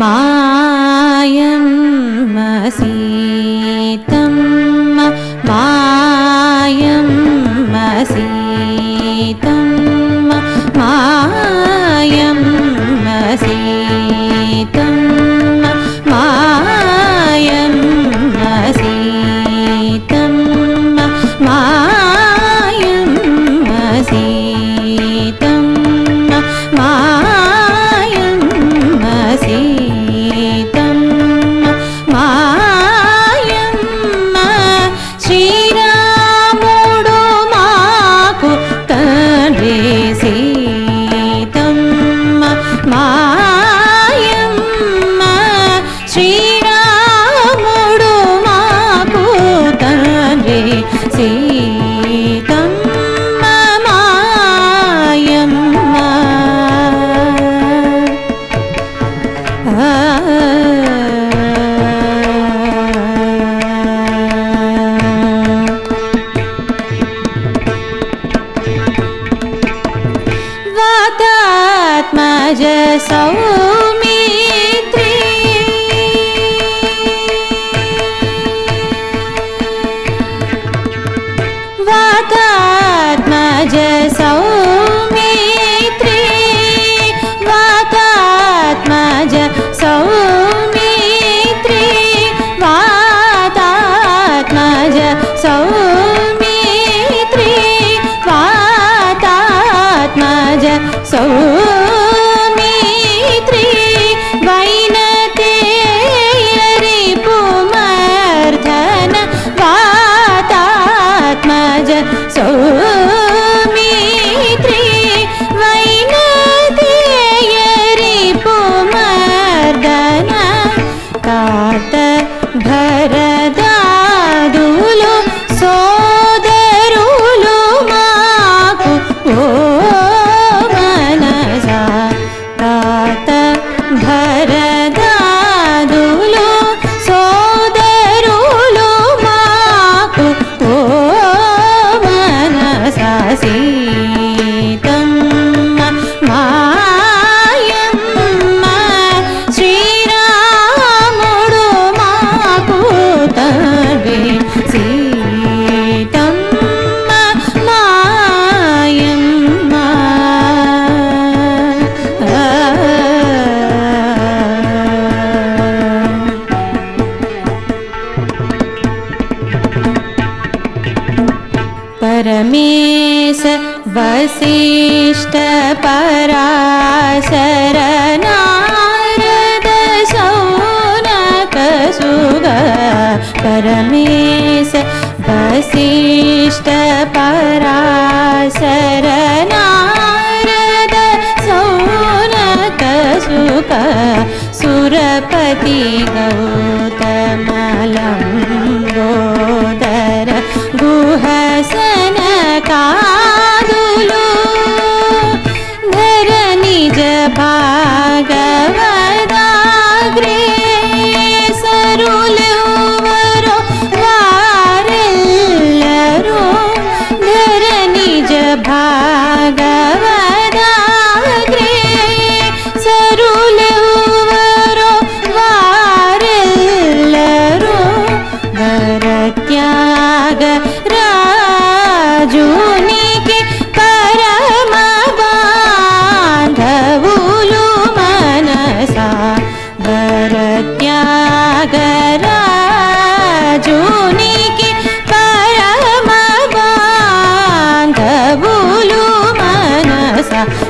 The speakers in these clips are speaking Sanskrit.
মা see भरदा रमेश वसिष्ठ परा शरनादोन सुग। परमेश वसिष्ठ परा शरना रदानक सुरपति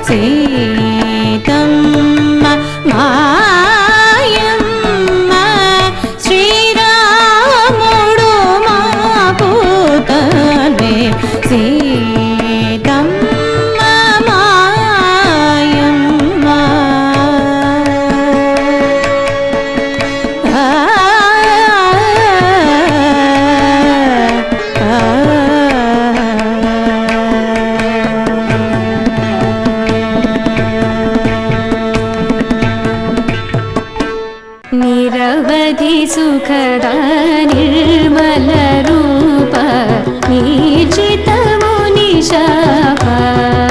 శ్రీ निरवधि सुखदा निर्मलरूप चिता